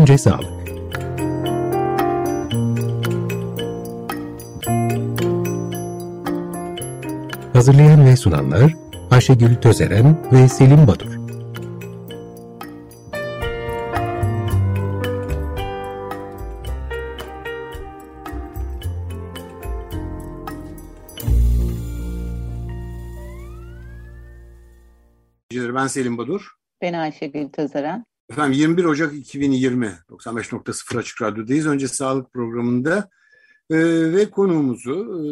Önce sağlık. Hazırlayan ve sunanlar Ayşegül Tözeren ve Selim Badur. Ben Selim Badur. Ben Ayşegül Tözeren. Efendim 21 Ocak 2020 95.0 Açık Radyo'dayız. Önce sağlık programında e, ve konuğumuzu e,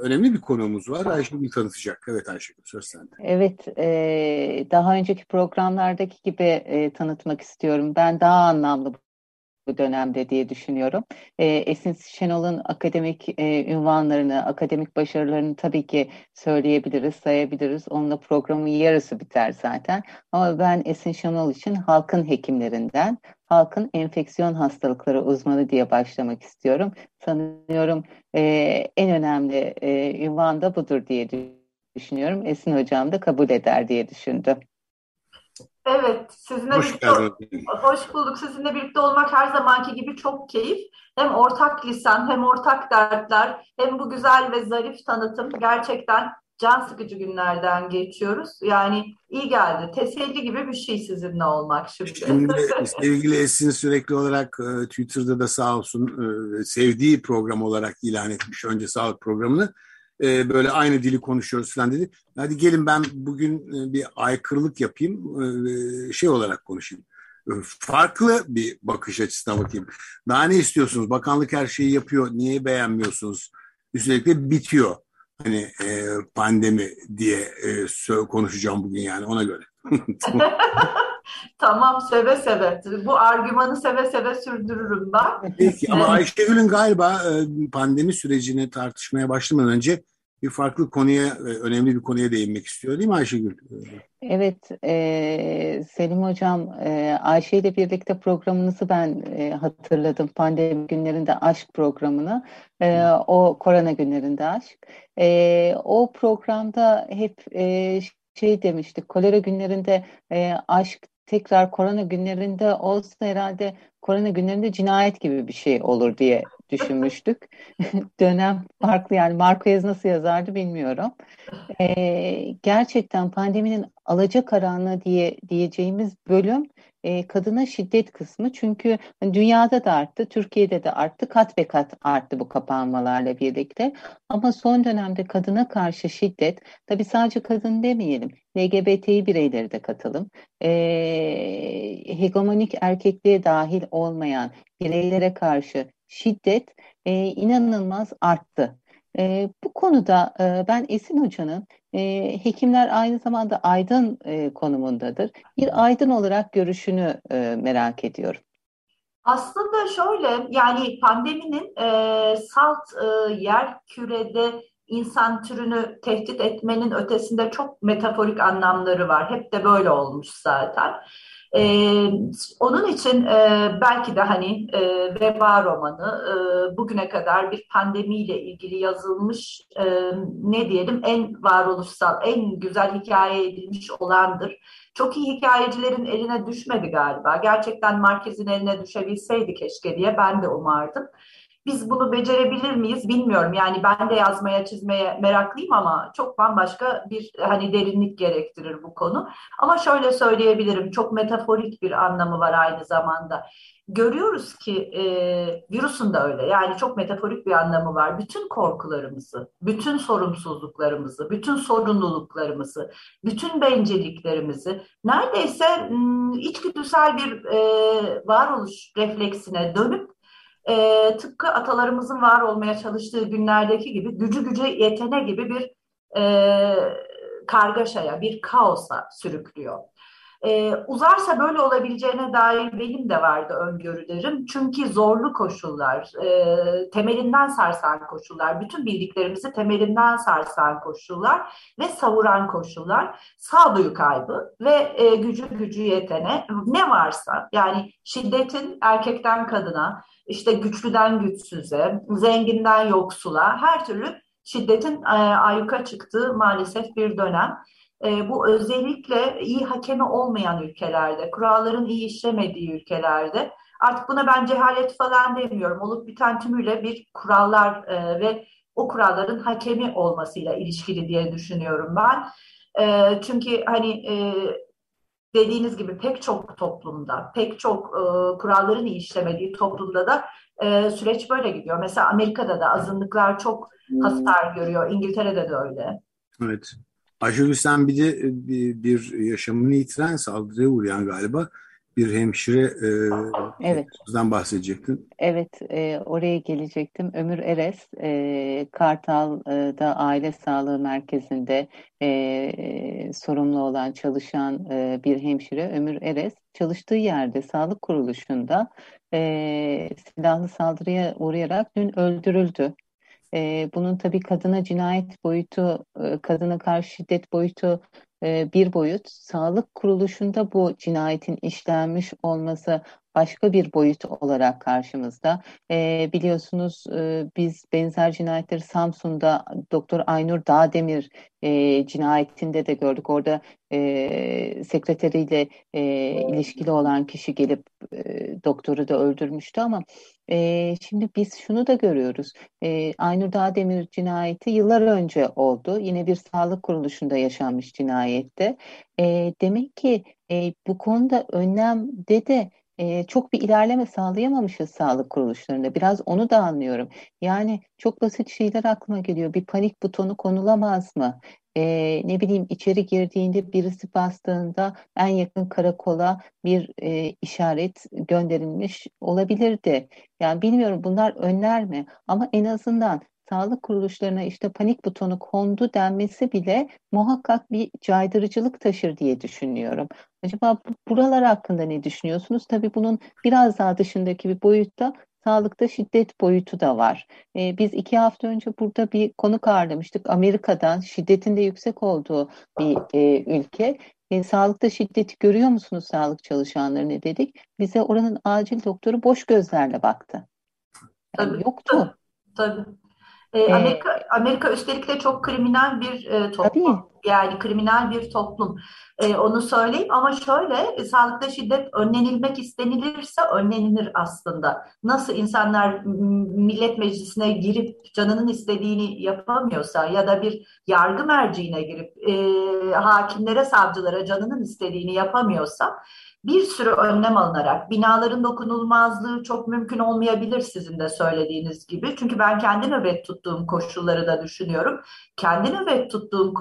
önemli bir konuğumuz var. Ayşegül tanıtacak. Evet Ayşegül söz sende. Evet e, daha önceki programlardaki gibi e, tanıtmak istiyorum. Ben daha anlamlı dönemde diye düşünüyorum. E, Esin Şenol'un akademik e, ünvanlarını, akademik başarılarını tabii ki söyleyebiliriz, sayabiliriz. Onunla programın yarısı biter zaten. Ama ben Esin Şenol için halkın hekimlerinden, halkın enfeksiyon hastalıkları uzmanı diye başlamak istiyorum. Sanıyorum e, en önemli e, ünvan da budur diye düşünüyorum. Esin Hocam da kabul eder diye düşündüm. Evet, sizinle hoş birlikte hoş bulduk. Sizinle birlikte olmak her zamanki gibi çok keyif. Hem ortak lisan, hem ortak dertler, hem bu güzel ve zarif tanıtım gerçekten can sıkıcı günlerden geçiyoruz. Yani iyi geldi. Teselli gibi bir şey sizinle olmak şimdi. Şimdi sevgili Esin sürekli olarak e, Twitter'da da sağ olsun e, sevdiği program olarak ilan etmiş önce sağlık programını e, böyle aynı dili konuşuyoruz falan dedi. Hadi gelin ben bugün e, bir aykırılık yapayım, e, şey olarak konuşayım. E, farklı bir bakış açısına bakayım. Daha ne istiyorsunuz? Bakanlık her şeyi yapıyor. Niye beğenmiyorsunuz? Üstelik de bitiyor. Hani e, pandemi diye e, konuşacağım bugün yani ona göre. Tamam seve seve. Bu argümanı seve seve sürdürürüm ben. Peki ama Ayşegül'ün galiba e, pandemi sürecini tartışmaya başlamadan önce bir farklı konuya, e, önemli bir konuya değinmek istiyor değil mi Ayşegül? Evet, e, Selim Hocam, e, Ayşe ile birlikte programınızı ben e, hatırladım. Pandemi günlerinde aşk programını, e, o korona günlerinde aşk. E, o programda hep e, şey demiştik, kolera günlerinde e, aşk tekrar korona günlerinde olsa herhalde korona günlerinde cinayet gibi bir şey olur diye düşünmüştük. Dönem farklı yani Marquez nasıl yazardı bilmiyorum. Ee, gerçekten pandeminin alacakaranlığı diye diyeceğimiz bölüm e, kadına şiddet kısmı. Çünkü hani dünyada da arttı, Türkiye'de de arttı, kat ve kat arttı bu kapanmalarla birlikte. Ama son dönemde kadına karşı şiddet, tabii sadece kadın demeyelim, LGBTİ bireyleri de katılım, e, hegemonik erkekliğe dahil olmayan bireylere karşı şiddet e, inanılmaz arttı. E, bu konuda e, ben Esin Hoca'nın e, hekimler aynı zamanda aydın e, konumundadır. Bir aydın olarak görüşünü e, merak ediyorum. Aslında şöyle yani pandeminin e, salt e, yer kürede insan türünü tehdit etmenin ötesinde çok metaforik anlamları var. Hep de böyle olmuş zaten. Ee, onun için e, belki de hani e, veba romanı e, bugüne kadar bir pandemiyle ilgili yazılmış e, ne diyelim en varoluşsal, en güzel hikaye edilmiş olandır. Çok iyi hikayecilerin eline düşmedi galiba. Gerçekten Marquez'in eline düşebilseydi keşke diye ben de umardım. Biz bunu becerebilir miyiz bilmiyorum. Yani ben de yazmaya, çizmeye meraklıyım ama çok bambaşka bir hani derinlik gerektirir bu konu. Ama şöyle söyleyebilirim, çok metaforik bir anlamı var aynı zamanda. Görüyoruz ki e, virüsün de öyle. Yani çok metaforik bir anlamı var. Bütün korkularımızı, bütün sorumsuzluklarımızı, bütün sorumluluklarımızı, bütün bencilliklerimizi neredeyse içgüdüsel bir e, varoluş refleksine dönüp e, tıpkı atalarımızın var olmaya çalıştığı günlerdeki gibi gücü güce yetene gibi bir e, kargaşaya, bir kaosa sürüklüyor. Ee, uzarsa böyle olabileceğine dair benim de vardı öngörülerim. Çünkü zorlu koşullar, e, temelinden sarsan koşullar, bütün bildiklerimizi temelinden sarsan koşullar ve savuran koşullar, sağduyu kaybı ve e, gücü gücü yetene ne varsa yani şiddetin erkekten kadına, işte güçlüden güçsüze, zenginden yoksula her türlü şiddetin e, ayyuka çıktığı maalesef bir dönem. E, bu özellikle iyi hakemi olmayan ülkelerde, kuralların iyi işlemediği ülkelerde artık buna ben cehalet falan demiyorum. Olup biten tümüyle bir kurallar e, ve o kuralların hakemi olmasıyla ilişkili diye düşünüyorum ben. E, çünkü hani e, dediğiniz gibi pek çok toplumda, pek çok e, kuralların iyi işlemediği toplumda da e, süreç böyle gidiyor. Mesela Amerika'da da azınlıklar çok hasar görüyor. İngiltere'de de öyle. Evet. Ayşegül sen bir de e, bir, bir yaşamını yitiren saldırıya uğrayan galiba bir hemşire e, evet. bahsedecektin. Evet, e, oraya gelecektim. Ömür Eres, e, Kartal'da Aile Sağlığı Merkezi'nde e, sorumlu olan, çalışan e, bir hemşire Ömür Eres, çalıştığı yerde, sağlık kuruluşunda e, silahlı saldırıya uğrayarak dün öldürüldü. E, bunun tabii kadına cinayet boyutu, e, kadına karşı şiddet boyutu e, bir boyut. Sağlık kuruluşunda bu cinayetin işlenmiş olması başka bir boyut olarak karşımızda. E, biliyorsunuz e, biz benzer cinayetleri Samsun'da Doktor Aynur Dağdemir e, cinayetinde de gördük. Orada e, sekreteriyle e, ilişkili olan kişi gelip e, doktoru da öldürmüştü ama e, şimdi biz şunu da görüyoruz. E, Aynur Dağdemir cinayeti yıllar önce oldu. Yine bir sağlık kuruluşunda yaşanmış cinayette. E, demek ki e, bu konuda önlemde de e, çok bir ilerleme sağlayamamışız sağlık kuruluşlarında. Biraz onu da anlıyorum. Yani çok basit şeyler aklıma geliyor. Bir panik butonu konulamaz mı? E, ne bileyim içeri girdiğinde birisi bastığında en yakın karakola bir e, işaret gönderilmiş olabilirdi. Yani bilmiyorum bunlar önler mi? Ama en azından sağlık kuruluşlarına işte panik butonu kondu denmesi bile muhakkak bir caydırıcılık taşır diye düşünüyorum. Acaba buralar hakkında ne düşünüyorsunuz? Tabii bunun biraz daha dışındaki bir boyutta sağlıkta şiddet boyutu da var. Ee, biz iki hafta önce burada bir konuk ağırlamıştık. Amerika'dan şiddetin de yüksek olduğu bir e, ülke. E, sağlıkta şiddeti görüyor musunuz sağlık çalışanlarını dedik. Bize oranın acil doktoru boş gözlerle baktı. Yani tabii, yoktu. Tabii. E, Amerika, Amerika üstelik de çok kriminal bir e, toplum. Tabii. Yani kriminal bir toplum. E, onu söyleyeyim ama şöyle e, sağlıkta şiddet önlenilmek istenilirse önlenilir aslında. Nasıl insanlar millet meclisine girip canının istediğini yapamıyorsa ya da bir yargı merciine girip e, hakimlere, savcılara canının istediğini yapamıyorsa bir sürü önlem alınarak binaların dokunulmazlığı çok mümkün olmayabilir sizin de söylediğiniz gibi. Çünkü ben kendi nöbet tuttuğum koşulları da düşünüyorum. Kendi nöbet tuttuğum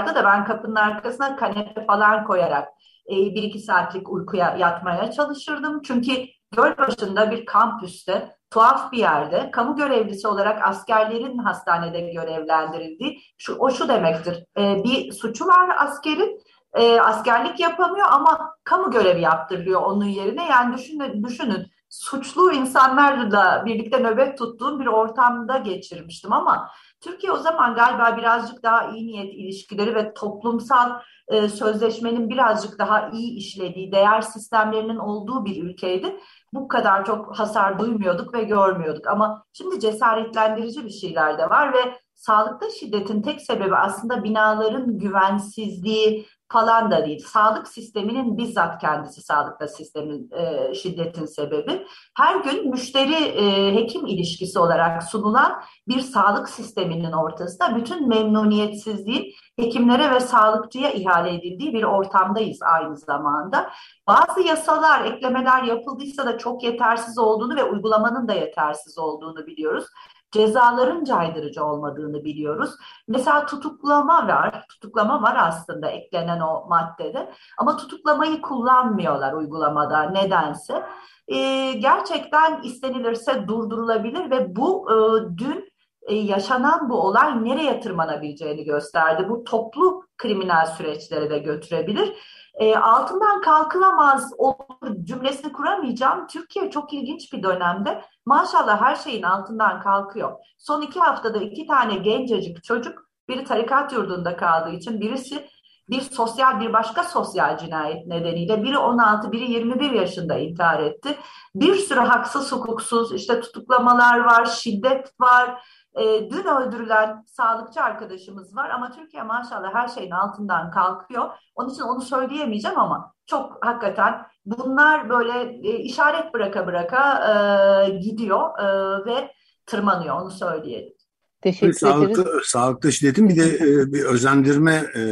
koşullarda da ben kapının arkasına kanepe falan koyarak e, bir iki saatlik uykuya yatmaya çalışırdım. Çünkü göl başında bir kampüste tuhaf bir yerde kamu görevlisi olarak askerlerin hastanede görevlendirildiği şu o şu demektir. E, bir suçu var askerin e, askerlik yapamıyor ama kamu görevi yaptırılıyor onun yerine. Yani düşünün, düşünün suçlu insanlarla birlikte nöbet tuttuğum bir ortamda geçirmiştim ama Türkiye o zaman galiba birazcık daha iyi niyet ilişkileri ve toplumsal e, sözleşmenin birazcık daha iyi işlediği, değer sistemlerinin olduğu bir ülkeydi. Bu kadar çok hasar duymuyorduk ve görmüyorduk. Ama şimdi cesaretlendirici bir şeyler de var ve sağlıkta şiddetin tek sebebi aslında binaların güvensizliği, falan da değil. Sağlık sisteminin bizzat kendisi sağlıkta sistemin e, şiddetin sebebi. Her gün müşteri e, hekim ilişkisi olarak sunulan bir sağlık sisteminin ortasında bütün memnuniyetsizliğin hekimlere ve sağlıkçıya ihale edildiği bir ortamdayız aynı zamanda. Bazı yasalar, eklemeler yapıldıysa da çok yetersiz olduğunu ve uygulamanın da yetersiz olduğunu biliyoruz cezaların caydırıcı olmadığını biliyoruz. Mesela tutuklama var, tutuklama var aslında eklenen o maddede ama tutuklamayı kullanmıyorlar uygulamada nedense. Ee, gerçekten istenilirse durdurulabilir ve bu e, dün e, yaşanan bu olay nereye tırmanabileceğini gösterdi. Bu toplu kriminal süreçlere de götürebilir. E, altından kalkılamaz olur cümlesini kuramayacağım. Türkiye çok ilginç bir dönemde maşallah her şeyin altından kalkıyor. Son iki haftada iki tane gencecik çocuk biri tarikat yurdunda kaldığı için birisi bir sosyal bir başka sosyal cinayet nedeniyle biri 16 biri 21 yaşında intihar etti. Bir sürü haksız hukuksuz işte tutuklamalar var, şiddet var. E, dün öldürülen sağlıkçı arkadaşımız var ama Türkiye maşallah her şeyin altından kalkıyor. Onun için onu söyleyemeyeceğim ama çok hakikaten bunlar böyle e, işaret bıraka bıraka e, gidiyor e, ve tırmanıyor onu söyleyelim. Teşekkür sağlıklı, ederiz. Sağlıklı şiddetin bir de e, bir özendirme e,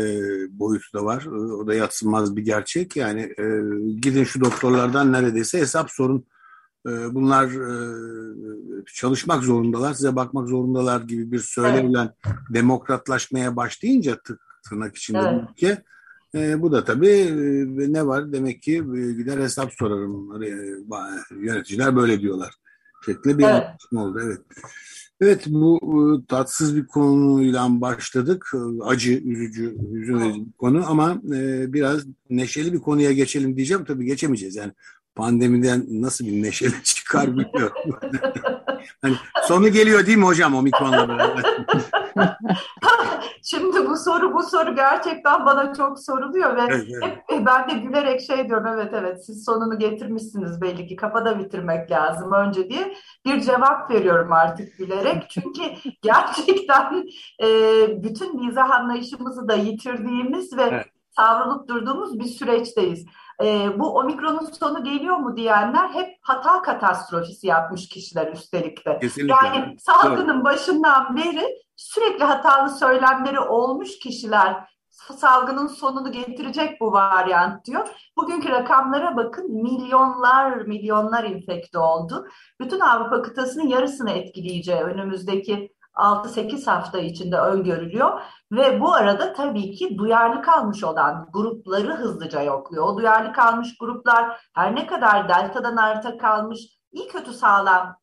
boyutu da var. E, o da yatsınmaz bir gerçek. Yani e, gidin şu doktorlardan neredeyse hesap sorun. E, bunlar e, çalışmak zorundalar, size bakmak zorundalar gibi bir söylemle evet. demokratlaşmaya başlayınca tırnak içinde evet. ülke e, bu da tabii e, ne var demek ki e, gider hesap sorarım. E, yöneticiler böyle diyorlar. Şeklinde bir evet. oldu. Evet. Evet bu tatsız bir konuyla başladık. Acı, üzücü, hüzün verici bir konu ama e, biraz neşeli bir konuya geçelim diyeceğim. Tabii geçemeyeceğiz yani. Pandemiden nasıl bir neşeli çıkar bilmiyorum. hani sonu geliyor değil mi hocam o mikronla beraber? Şimdi bu soru bu soru gerçekten bana çok soruluyor ve evet, evet. hep ben de gülerek şey diyorum evet evet siz sonunu getirmişsiniz belli ki kafada bitirmek lazım önce diye bir cevap veriyorum artık gülerek. Çünkü gerçekten e, bütün mizah anlayışımızı da yitirdiğimiz ve evet. Savrulup durduğumuz bir süreçteyiz. E, bu omikronun sonu geliyor mu diyenler hep hata katastrofisi yapmış kişiler üstelik de. Kesinlikle. Yani salgının evet. başından beri sürekli hatalı söylemleri olmuş kişiler salgının sonunu getirecek bu varyant diyor. Bugünkü rakamlara bakın milyonlar milyonlar infekte oldu. Bütün Avrupa kıtasının yarısını etkileyeceği önümüzdeki 6-8 hafta içinde öngörülüyor ve bu arada tabii ki duyarlı kalmış olan grupları hızlıca yokluyor. O duyarlı kalmış gruplar her ne kadar deltadan arta kalmış iyi kötü sağlam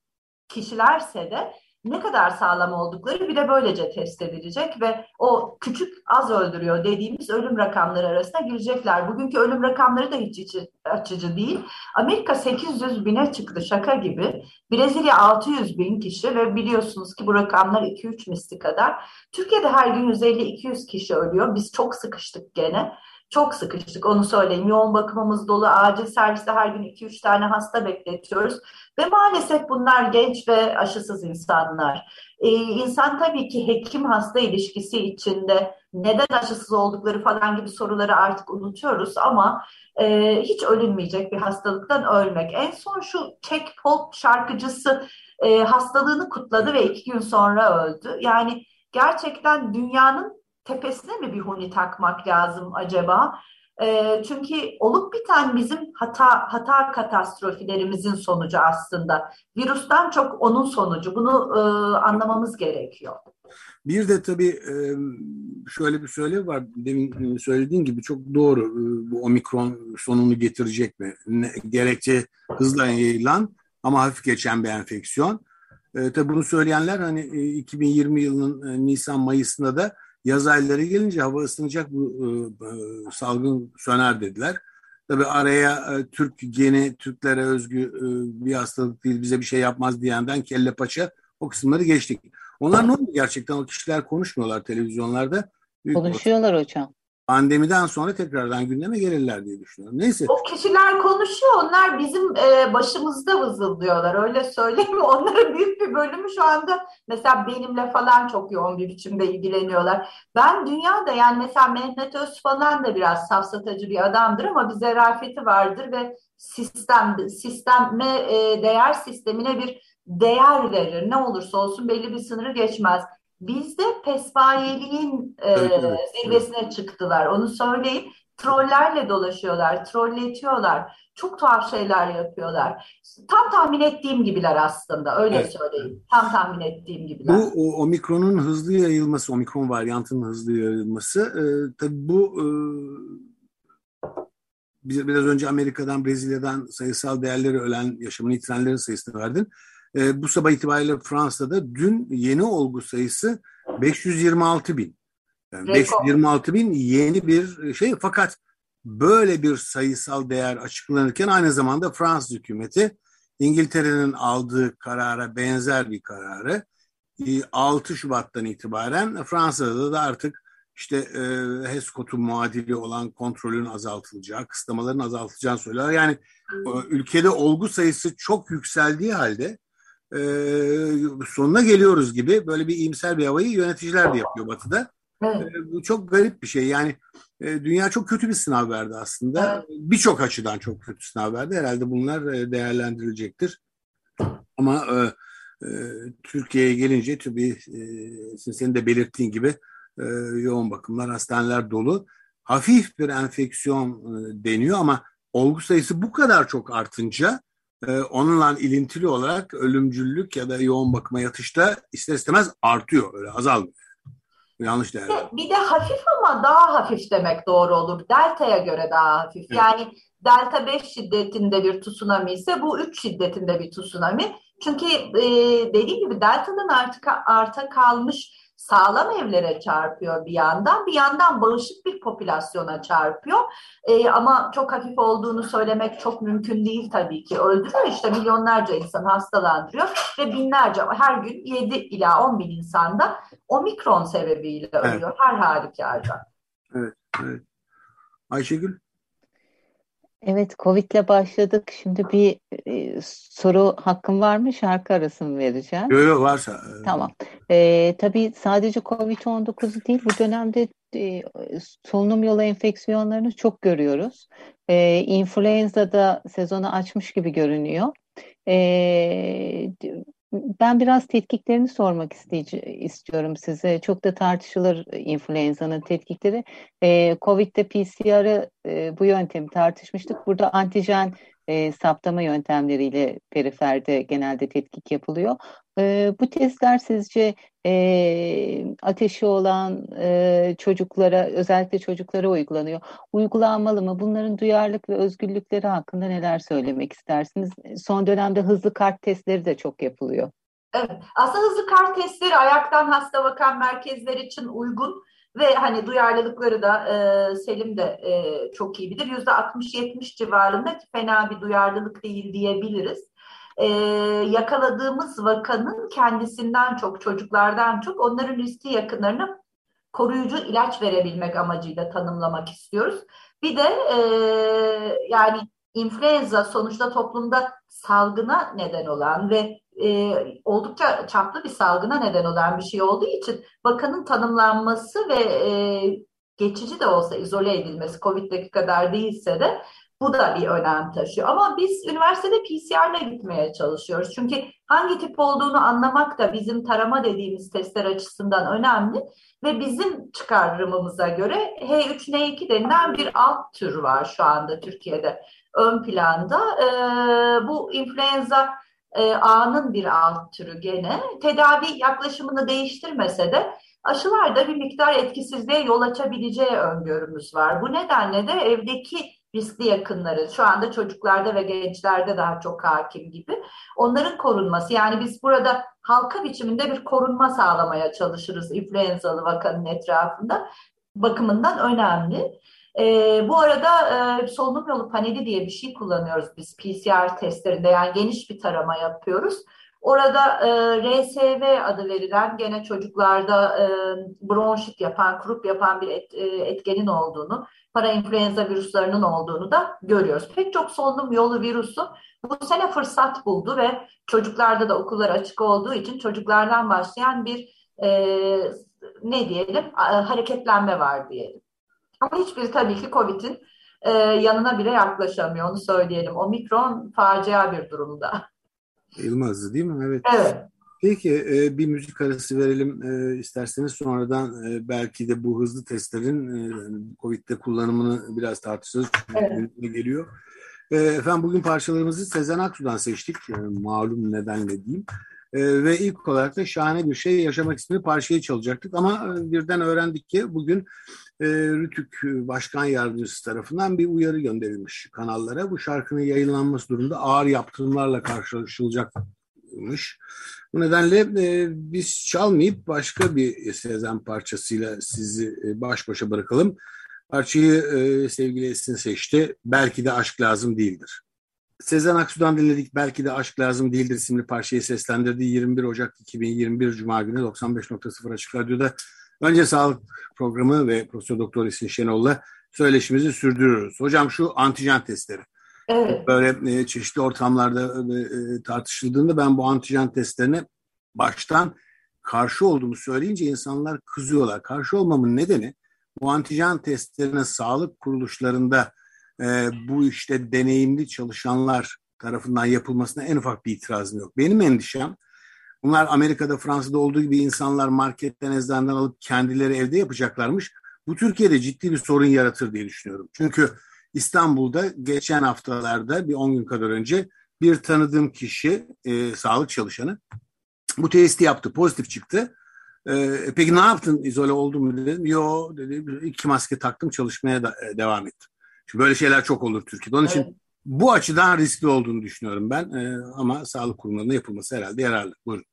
kişilerse de ne kadar sağlam oldukları bir de böylece test edilecek ve o küçük az öldürüyor dediğimiz ölüm rakamları arasına girecekler. Bugünkü ölüm rakamları da hiç iç açıcı değil. Amerika 800 bine çıktı şaka gibi. Brezilya 600 bin kişi ve biliyorsunuz ki bu rakamlar 2-3 misli kadar. Türkiye'de her gün 150-200 kişi ölüyor. Biz çok sıkıştık gene. Çok sıkıştık onu söyleyeyim. Yoğun bakımımız dolu. Acil serviste her gün 2-3 tane hasta bekletiyoruz. Ve maalesef bunlar genç ve aşısız insanlar. Ee, insan tabii ki hekim hasta ilişkisi içinde neden aşısız oldukları falan gibi soruları artık unutuyoruz ama e, hiç ölünmeyecek bir hastalıktan ölmek. En son şu Czech pop şarkıcısı e, hastalığını kutladı ve iki gün sonra öldü. Yani gerçekten dünyanın tepesine mi bir huni takmak lazım acaba? E, çünkü olup biten bizim hata hata katastrofilerimizin sonucu aslında. Virüsten çok onun sonucu. Bunu e, anlamamız gerekiyor. Bir de tabii şöyle bir söyle var. Demin söylediğin gibi çok doğru. Bu omikron sonunu getirecek mi? Gerekçe hızla yayılan ama hafif geçen bir enfeksiyon. E, tabii bunu söyleyenler hani 2020 yılının Nisan-Mayıs'ında da Yaz ayları gelince hava ısınacak bu e, e, salgın söner dediler. Tabii araya e, Türk geni, Türklere özgü bir hastalık değil, bize bir şey yapmaz diyenden kelle paça o kısımları geçtik. Onlar ne oldu gerçekten? O kişiler konuşmuyorlar televizyonlarda. Büyük Konuşuyorlar hocam pandemiden sonra tekrardan gündeme gelirler diye düşünüyorum. Neyse. O kişiler konuşuyor. Onlar bizim e, başımızda vızıldıyorlar. Öyle söyleyeyim? Onların büyük bir bölümü şu anda mesela benimle falan çok yoğun bir biçimde ilgileniyorlar. Ben dünyada yani mesela Mehmet Öz falan da biraz safsatacı bir adamdır ama bir zerafeti vardır ve sistem sisteme e, değer sistemine bir değer verir. Ne olursa olsun belli bir sınırı geçmez. Bizde pesbayeliğin e, evet, evet, zirvesine evet. çıktılar. Onu söyleyin. Trollerle dolaşıyorlar, trolletiyorlar. Çok tuhaf şeyler yapıyorlar. Tam tahmin ettiğim gibiler aslında. Öyle evet. söyleyeyim. Tam tahmin ettiğim gibiler. Bu o, omikronun hızlı yayılması, omikron varyantının hızlı yayılması e, tabii bu e, biraz önce Amerika'dan, Brezilya'dan sayısal değerleri ölen, yaşamını yitirenlerin sayısını verdin. E, bu sabah itibariyle Fransa'da dün yeni olgu sayısı 526 bin. Yani 526 bin yeni bir şey fakat böyle bir sayısal değer açıklanırken aynı zamanda Fransız hükümeti İngiltere'nin aldığı karara benzer bir kararı 6 e, Şubat'tan itibaren Fransa'da da artık işte e, HESCOT'un muadili olan kontrolün azaltılacağı, kısıtlamaların azaltılacağını söylüyorlar. Yani e, ülkede olgu sayısı çok yükseldiği halde e, sonuna geliyoruz gibi böyle bir iyimser bir havayı yöneticiler de yapıyor Batı'da. Evet. E, bu çok garip bir şey. Yani e, dünya çok kötü bir sınav verdi aslında. Evet. Birçok açıdan çok kötü sınav verdi. Herhalde bunlar e, değerlendirilecektir. Ama e, e, Türkiye'ye gelince tabii e, senin de belirttiğin gibi e, yoğun bakımlar, hastaneler dolu. Hafif bir enfeksiyon e, deniyor ama olgu sayısı bu kadar çok artınca e, onunla ilintili olarak ölümcüllük ya da yoğun bakıma yatışta ister istemez artıyor. Öyle azalmıyor. Yanlış değerli. Bir de hafif ama daha hafif demek doğru olur. Delta'ya göre daha hafif. Evet. Yani Delta 5 şiddetinde bir tsunami ise bu 3 şiddetinde bir tsunami. Çünkü e, dediğim gibi Delta'nın artık arta kalmış sağlam evlere çarpıyor bir yandan, bir yandan bağışık bir popülasyona çarpıyor. E, ama çok hafif olduğunu söylemek çok mümkün değil tabii ki. Öldürüyor işte milyonlarca insan hastalandırıyor ve binlerce her gün 7 ila 10 bin insanda omikron sebebiyle ölüyor evet. her halükarda. Evet, evet. Ayşegül? Evet, Covid'le başladık. Şimdi bir e, soru hakkım var mı? Şarkı arası mı vereceğim? Yok yok varsa. Tamam. E, tabii sadece Covid-19 değil, bu dönemde e, solunum yolu enfeksiyonlarını çok görüyoruz. E, influenza da sezonu açmış gibi görünüyor. E, ben biraz tetkiklerini sormak istiyorum size. Çok da tartışılır influenza'nın tetkikleri. Ee, Covid'de PCR'ı e, bu yöntemi tartışmıştık. Burada antijen e, saptama yöntemleriyle periferde genelde tetkik yapılıyor. E, bu testler sizce e, ateşi olan e, çocuklara, özellikle çocuklara uygulanıyor. Uygulanmalı mı? Bunların duyarlılık ve özgürlükleri hakkında neler söylemek istersiniz? Son dönemde hızlı kart testleri de çok yapılıyor. Evet, aslında hızlı kart testleri ayaktan hasta bakan merkezler için uygun ve hani duyarlılıkları da e, Selim de e, çok iyi bilir. Yüzde 60-70 civarında ki fena bir duyarlılık değil diyebiliriz. E, yakaladığımız vakanın kendisinden çok, çocuklardan çok onların riski yakınlarına koruyucu ilaç verebilmek amacıyla tanımlamak istiyoruz. Bir de e, yani influenza sonuçta toplumda salgına neden olan ve e, oldukça çaplı bir salgına neden olan bir şey olduğu için vakanın tanımlanması ve e, geçici de olsa izole edilmesi COVID'deki kadar değilse de bu da bir önem taşıyor. Ama biz üniversitede PCR'la gitmeye çalışıyoruz. Çünkü hangi tip olduğunu anlamak da bizim tarama dediğimiz testler açısından önemli. Ve bizim çıkarımımıza göre H3N2 denilen bir alt tür var şu anda Türkiye'de ön planda. Ee, bu influenza e, A'nın bir alt türü gene. Tedavi yaklaşımını değiştirmese de aşılarda bir miktar etkisizliğe yol açabileceği öngörümüz var. Bu nedenle de evdeki riskli yakınları şu anda çocuklarda ve gençlerde daha çok hakim gibi onların korunması yani biz burada halka biçiminde bir korunma sağlamaya çalışırız influenzalı vakanın etrafında bakımından önemli. E, bu arada e, solunum yolu paneli diye bir şey kullanıyoruz biz PCR testlerinde yani geniş bir tarama yapıyoruz. Orada e, RSV adı verilen gene çocuklarda e, bronşit yapan, krup yapan bir et, e, etkenin olduğunu, parainfluenza virüslerinin olduğunu da görüyoruz. Pek çok solunum yolu virüsü bu sene fırsat buldu ve çocuklarda da okullar açık olduğu için çocuklardan başlayan bir e, ne diyelim hareketlenme var diyelim. Ama hiçbir tabii ki COVID'in e, yanına bile yaklaşamıyor onu söyleyelim. Omikron facia bir durumda. Yılmaz'dı değil mi? Evet. Evet. Peki e, bir müzik arası verelim e, isterseniz sonradan e, belki de bu hızlı testlerin COVID'de kullanımını biraz tartışırız. Evet. geliyor. Efendim bugün parçalarımızı Sezen Aksu'dan seçtik. Malum nedenle diyeyim. E, ve ilk olarak da şahane bir şey yaşamak isimli parçayı çalacaktık. Ama e, birden öğrendik ki bugün e, Rütük Başkan Yardımcısı tarafından bir uyarı gönderilmiş kanallara. Bu şarkının yayınlanması durumunda ağır yaptırımlarla karşılaşılacakmış. Bu nedenle e, biz çalmayıp başka bir Sezen parçasıyla sizi e, baş başa bırakalım. Parçayı e, sevgili Esin seçti. Belki de aşk lazım değildir. Sezen Aksu'dan dinledik. Belki de Aşk Lazım Değildir isimli parçayı seslendirdi. 21 Ocak 2021 Cuma günü 95.0 Açık Radyo'da Önce sağlık programı ve Profesör Doktor Esin Şenol'la söyleşimizi sürdürüyoruz. Hocam şu antijen testleri. Evet. Böyle e, çeşitli ortamlarda e, e, tartışıldığında ben bu antijen testlerine baştan karşı olduğumu söyleyince insanlar kızıyorlar. Karşı olmamın nedeni bu antijen testlerine sağlık kuruluşlarında e, bu işte deneyimli çalışanlar tarafından yapılmasına en ufak bir itirazım yok. Benim endişem bunlar Amerika'da Fransa'da olduğu gibi insanlar marketten eczaneden alıp kendileri evde yapacaklarmış. Bu Türkiye'de ciddi bir sorun yaratır diye düşünüyorum. Çünkü İstanbul'da geçen haftalarda bir 10 gün kadar önce bir tanıdığım kişi e, sağlık çalışanı bu testi yaptı pozitif çıktı. E, peki ne yaptın izole oldun mu dedim. Yo dedi iki maske taktım çalışmaya da, e, devam ettim. Çünkü böyle şeyler çok olur Türkiye'de. Onun evet. için bu açıdan riskli olduğunu düşünüyorum ben. E, ama sağlık kurumlarında yapılması herhalde yararlı. Buyurun.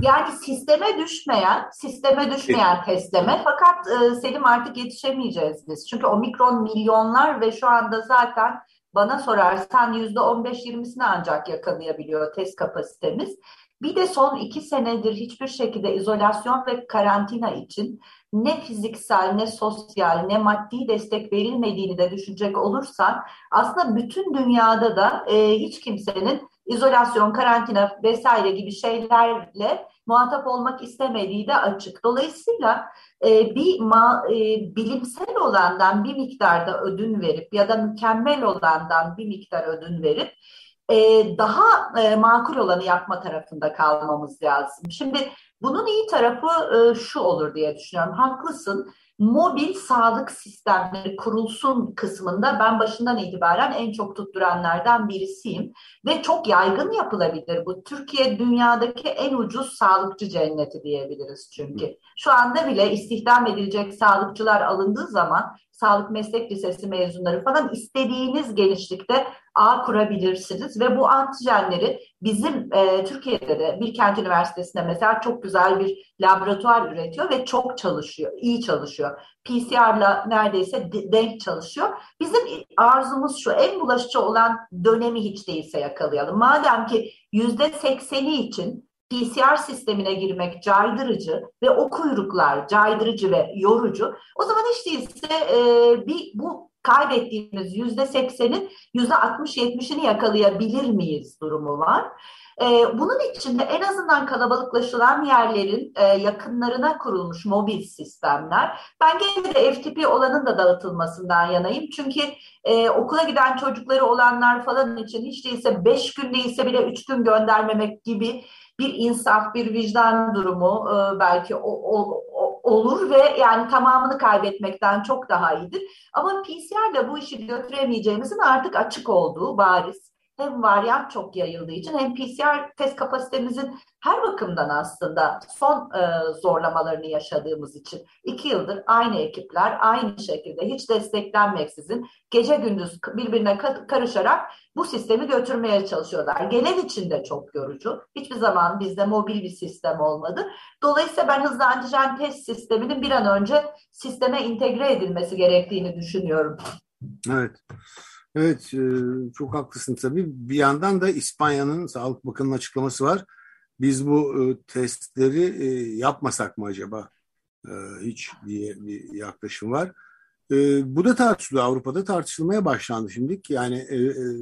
Yani sisteme düşmeyen, sisteme düşmeyen evet. testleme fakat e, Selim artık yetişemeyeceğiz biz. Çünkü omikron milyonlar ve şu anda zaten bana sorarsan yüzde on beş yirmisini ancak yakalayabiliyor test kapasitemiz. Bir de son iki senedir hiçbir şekilde izolasyon ve karantina için ne fiziksel ne sosyal ne maddi destek verilmediğini de düşünecek olursan aslında bütün dünyada da e, hiç kimsenin izolasyon, karantina vesaire gibi şeylerle muhatap olmak istemediği de açık. Dolayısıyla e, bir ma, e, bilimsel olandan bir miktarda ödün verip ya da mükemmel olandan bir miktar ödün verip e, daha e, makul olanı yapma tarafında kalmamız lazım. Şimdi bunun iyi tarafı e, şu olur diye düşünüyorum. Haklısın mobil sağlık sistemleri kurulsun kısmında ben başından itibaren en çok tutturanlardan birisiyim. Ve çok yaygın yapılabilir bu. Türkiye dünyadaki en ucuz sağlıkçı cenneti diyebiliriz çünkü. Şu anda bile istihdam edilecek sağlıkçılar alındığı zaman sağlık meslek lisesi mezunları falan istediğiniz genişlikte ağ kurabilirsiniz ve bu antijenleri bizim e, Türkiye'de de Bilkent Üniversitesi'nde mesela çok güzel bir laboratuvar üretiyor ve çok çalışıyor, iyi çalışıyor. PCR'la neredeyse denk çalışıyor. Bizim arzumuz şu, en bulaşıcı olan dönemi hiç değilse yakalayalım. Madem ki yüzde sekseni için PCR sistemine girmek caydırıcı ve o kuyruklar caydırıcı ve yorucu. O zaman hiç değilse e, bir bu kaybettiğimiz yüzde seksenin yüzde altmış yetmişini yakalayabilir miyiz durumu var. E, bunun için de en azından kalabalıklaşılan yerlerin e, yakınlarına kurulmuş mobil sistemler. Ben gene de FTP olanın da dağıtılmasından yanayım. Çünkü e, okula giden çocukları olanlar falan için hiç değilse beş gün değilse bile üç gün göndermemek gibi bir insaf, bir vicdan durumu e, belki o, o, olur ve yani tamamını kaybetmekten çok daha iyidir. Ama PCR'le bu işi götüremeyeceğimizin artık açık olduğu bariz hem varyant çok yayıldığı için hem PCR test kapasitemizin her bakımdan aslında son e, zorlamalarını yaşadığımız için iki yıldır aynı ekipler aynı şekilde hiç desteklenmeksizin gece gündüz birbirine karışarak bu sistemi götürmeye çalışıyorlar. Gelen için de çok yorucu. Hiçbir zaman bizde mobil bir sistem olmadı. Dolayısıyla ben hızlı antijen test sisteminin bir an önce sisteme entegre edilmesi gerektiğini düşünüyorum. Evet. Evet, e, çok haklısın tabii. Bir yandan da İspanya'nın Sağlık Bakanı'nın açıklaması var. Biz bu e, testleri e, yapmasak mı acaba hiç diye bir yaklaşım var. Bu da tartışılıyor. Avrupa'da tartışılmaya başlandı şimdi. Yani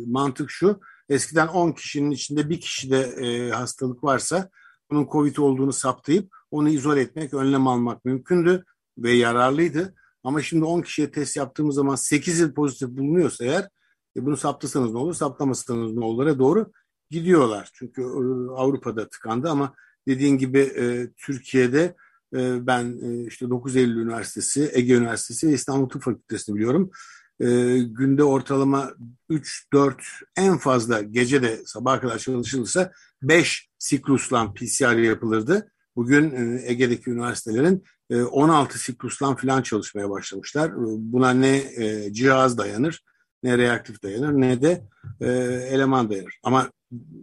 mantık şu, eskiden 10 kişinin içinde bir kişide hastalık varsa bunun COVID olduğunu saptayıp onu izole etmek, önlem almak mümkündü ve yararlıydı. Ama şimdi 10 kişiye test yaptığımız zaman 8 yıl pozitif bulunuyorsa eğer e bunu saptasanız ne olur, saptamasanız ne olur'a doğru gidiyorlar. Çünkü e, Avrupa'da tıkandı ama dediğin gibi e, Türkiye'de e, ben e, işte 9 Eylül Üniversitesi, Ege Üniversitesi ve İstanbul Tıp Fakültesi'ni biliyorum. E, günde ortalama 3-4 en fazla gece de sabaha kadar çalışılırsa 5 siklusla PCR yapılırdı. Bugün e, Ege'deki üniversitelerin e, 16 siklusla falan çalışmaya başlamışlar. E, buna ne e, cihaz dayanır ne reaktif dayanır ne de e, eleman dayanır. Ama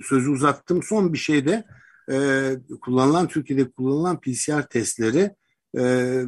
sözü uzattım. Son bir şey de e, kullanılan Türkiye'de kullanılan PCR testleri e,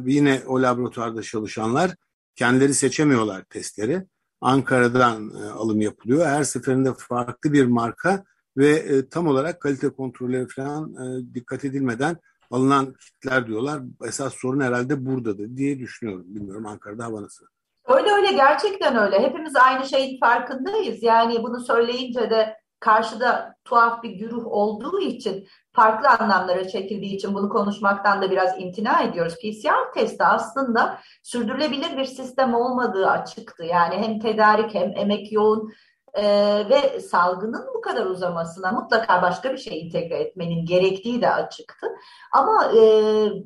yine o laboratuvarda çalışanlar kendileri seçemiyorlar testleri. Ankara'dan e, alım yapılıyor. Her seferinde farklı bir marka ve e, tam olarak kalite kontrolleri falan e, dikkat edilmeden alınan kitler diyorlar. Esas sorun herhalde buradadır diye düşünüyorum. Bilmiyorum Ankara'da hava nasıl? Öyle öyle gerçekten öyle. Hepimiz aynı şeyin farkındayız. Yani bunu söyleyince de karşıda tuhaf bir güruh olduğu için farklı anlamlara çekildiği için bunu konuşmaktan da biraz imtina ediyoruz. PCR testi aslında sürdürülebilir bir sistem olmadığı açıktı. Yani hem tedarik hem emek yoğun e, ve salgının bu kadar uzamasına mutlaka başka bir şey entegre etmenin gerektiği de açıktı. Ama e,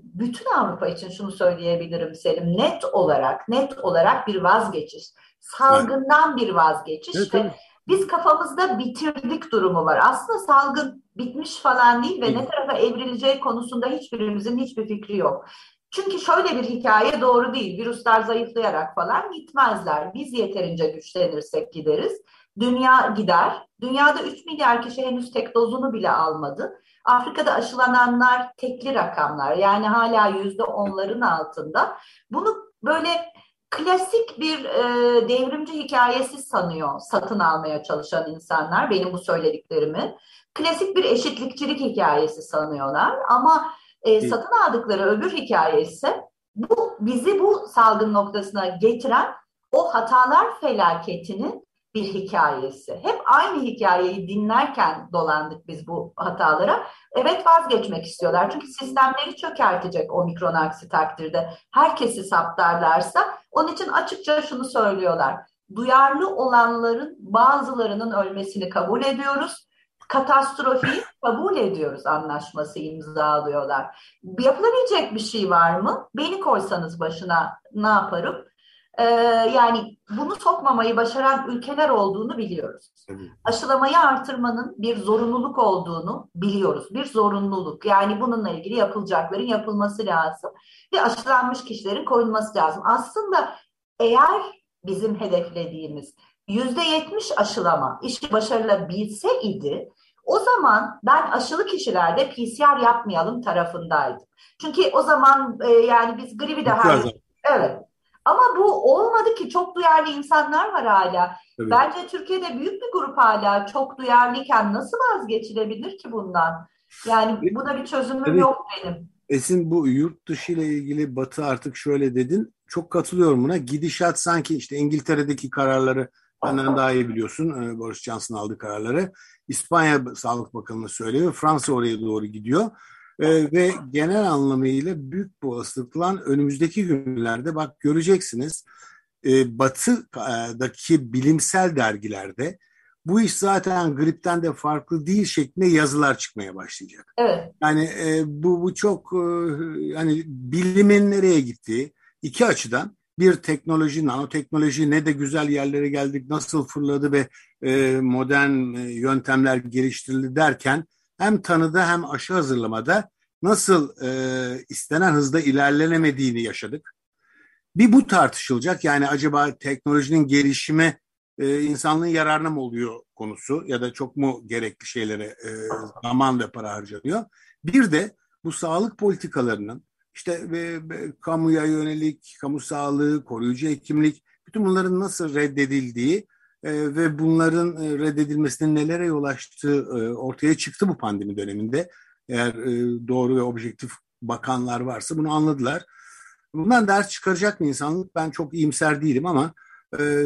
bütün Avrupa için şunu söyleyebilirim Selim net olarak net olarak bir vazgeçiş salgından bir vazgeçiş evet, ve biz kafamızda bitirdik durumu var. Aslında salgın bitmiş falan değil ve ne tarafa evrileceği konusunda hiçbirimizin hiçbir fikri yok. Çünkü şöyle bir hikaye doğru değil. Virüsler zayıflayarak falan gitmezler. Biz yeterince güçlenirsek gideriz. Dünya gider. Dünyada 3 milyar kişi henüz tek dozunu bile almadı. Afrika'da aşılananlar tekli rakamlar. Yani hala yüzde onların altında. Bunu böyle klasik bir e, devrimci hikayesi sanıyor satın almaya çalışan insanlar benim bu söylediklerimi. Klasik bir eşitlikçilik hikayesi sanıyorlar ama e, satın aldıkları öbür hikaye ise bu bizi bu salgın noktasına getiren o hatalar felaketinin bir hikayesi. Hep aynı hikayeyi dinlerken dolandık biz bu hatalara. Evet vazgeçmek istiyorlar. Çünkü sistemleri çökertecek omikron aksi takdirde. Herkesi saptarlarsa onun için açıkça şunu söylüyorlar. Duyarlı olanların bazılarının ölmesini kabul ediyoruz. Katastrofiyi kabul ediyoruz anlaşması imzalıyorlar. Yapılabilecek bir şey var mı? Beni koysanız başına ne yaparım? Ee, yani bunu sokmamayı başaran ülkeler olduğunu biliyoruz. Evet. Aşılamayı artırmanın bir zorunluluk olduğunu biliyoruz. Bir zorunluluk. Yani bununla ilgili yapılacakların yapılması lazım. Ve aşılanmış kişilerin korunması lazım. Aslında eğer bizim hedeflediğimiz yüzde yetmiş aşılama işi başarılabilse idi o zaman ben aşılı kişilerde PCR yapmayalım tarafındaydım. Çünkü o zaman e, yani biz gribi de her... Evet. Ama bu olmadı ki çok duyarlı insanlar var hala. Evet. Bence Türkiye'de büyük bir grup hala çok duyarlıyken nasıl vazgeçilebilir ki bundan? Yani buna bir çözümüm evet. yok benim. Esin bu yurt dışı ile ilgili Batı artık şöyle dedin. Çok katılıyorum buna. Gidişat sanki işte İngiltere'deki kararları benden daha iyi biliyorsun. E, Boris Johnson aldığı kararları. İspanya Sağlık Bakanı söylüyor. Fransa oraya doğru gidiyor. Ee, ve genel anlamıyla büyük bir olasılıkla önümüzdeki günlerde bak göreceksiniz e, batıdaki bilimsel dergilerde bu iş zaten gripten de farklı değil şeklinde yazılar çıkmaya başlayacak. Evet. Yani e, bu bu çok e, hani bilimin nereye gittiği iki açıdan bir teknoloji, nanoteknoloji ne de güzel yerlere geldik, nasıl fırladı ve e, modern e, yöntemler geliştirildi derken hem tanıda hem aşı hazırlamada nasıl e, istenen hızda ilerlenemediğini yaşadık. Bir bu tartışılacak yani acaba teknolojinin gelişimi e, insanlığın yararına mı oluyor konusu ya da çok mu gerekli şeylere e, zaman ve para harcanıyor. Bir de bu sağlık politikalarının işte ve, ve kamuya yönelik, kamu sağlığı, koruyucu hekimlik bütün bunların nasıl reddedildiği e, ve bunların e, reddedilmesinin nelere yol açtığı e, ortaya çıktı bu pandemi döneminde. Eğer e, doğru ve objektif bakanlar varsa bunu anladılar. Bundan ders çıkaracak mı insanlık? Ben çok iyimser değilim ama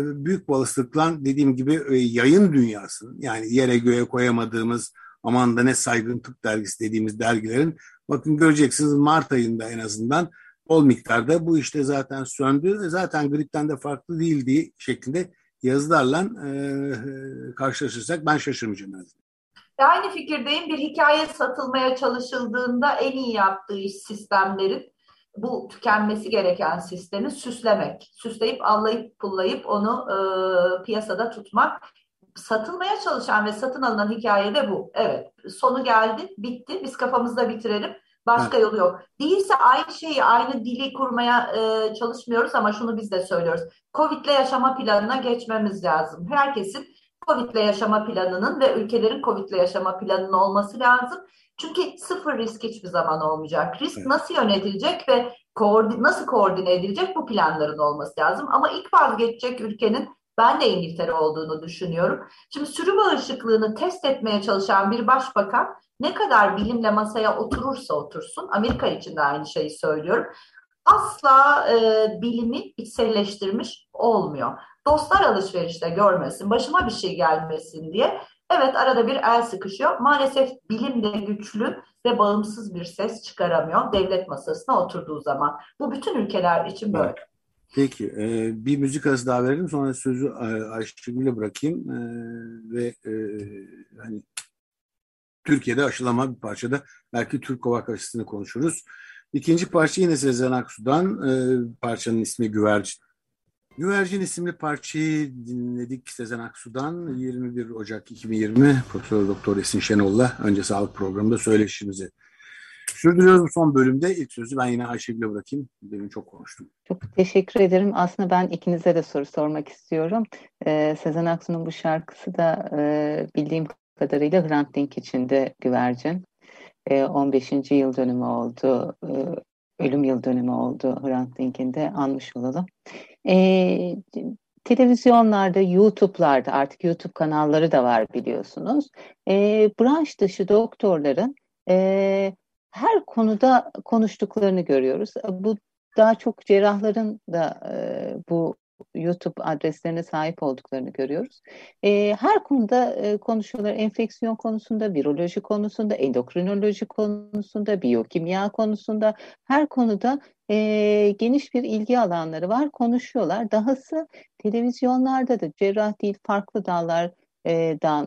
büyük olasılıkla dediğim gibi yayın dünyasının yani yere göğe koyamadığımız aman da ne saygın tıp dergisi dediğimiz dergilerin bakın göreceksiniz Mart ayında en azından bol miktarda bu işte zaten söndü. Zaten gripten de farklı değildiği şeklinde yazılarla e, karşılaşırsak ben şaşırmayacağım. En Aynı fikirdeyim. Bir hikaye satılmaya çalışıldığında en iyi yaptığı iş sistemlerin bu tükenmesi gereken sistemi süslemek. Süsleyip allayıp pullayıp onu e, piyasada tutmak. Satılmaya çalışan ve satın alınan hikaye de bu. Evet sonu geldi bitti biz kafamızda bitirelim. Başka evet. yolu yok. Değilse aynı şeyi, aynı dili kurmaya e, çalışmıyoruz ama şunu biz de söylüyoruz. Covid'le yaşama planına geçmemiz lazım. Herkesin COVID'le yaşama planının ve ülkelerin COVID'le yaşama planının olması lazım. Çünkü sıfır risk hiçbir zaman olmayacak. Risk evet. nasıl yönetilecek ve koordin nasıl koordine edilecek bu planların olması lazım. Ama ilk vazgeçecek ülkenin Ben de İngiltere olduğunu düşünüyorum. Şimdi sürü bağışıklığını test etmeye çalışan bir başbakan ne kadar bilimle masaya oturursa otursun, Amerika için de aynı şeyi söylüyorum, asla e, bilimi içselleştirmiş olmuyor. Dostlar alışverişte görmesin, başıma bir şey gelmesin diye Evet arada bir el sıkışıyor. Maalesef bilim de güçlü ve bağımsız bir ses çıkaramıyor devlet masasına oturduğu zaman. Bu bütün ülkeler için böyle. Peki e, bir müzik arası daha verelim sonra sözü Ayşegül'e bırakayım e, ve e, hani Türkiye'de aşılama bir parçada belki Türk Kovak aşısını konuşuruz. İkinci parça yine Sezen Aksu'dan e, parçanın ismi Güvercin. Güvercin isimli parçayı dinledik Sezen Aksu'dan 21 Ocak 2020 Profesör Doktor Esin Şenol'la önce sağlık programında söyleşimizi sürdürüyoruz bu son bölümde. ilk sözü ben yine Ayşegül'e bırakayım. Demin çok konuştum. Çok teşekkür ederim. Aslında ben ikinize de soru sormak istiyorum. Ee, Sezen Aksu'nun bu şarkısı da e, bildiğim kadarıyla Hrant Dink için de Güvercin. E, 15. yıl dönümü oldu. E, ölüm yıl dönümü oldu Hrant Dink'in de anmış olalım. E, televizyonlarda, YouTube'larda artık YouTube kanalları da var biliyorsunuz. E, branş dışı doktorların e, her konuda konuştuklarını görüyoruz. Bu daha çok cerrahların da e, bu YouTube adreslerine sahip olduklarını görüyoruz. E, her konuda e, konuşuyorlar. Enfeksiyon konusunda, viroloji konusunda, endokrinoloji konusunda, biyokimya konusunda her konuda geniş bir ilgi alanları var. Konuşuyorlar. Dahası televizyonlarda da cerrah değil farklı dallar dan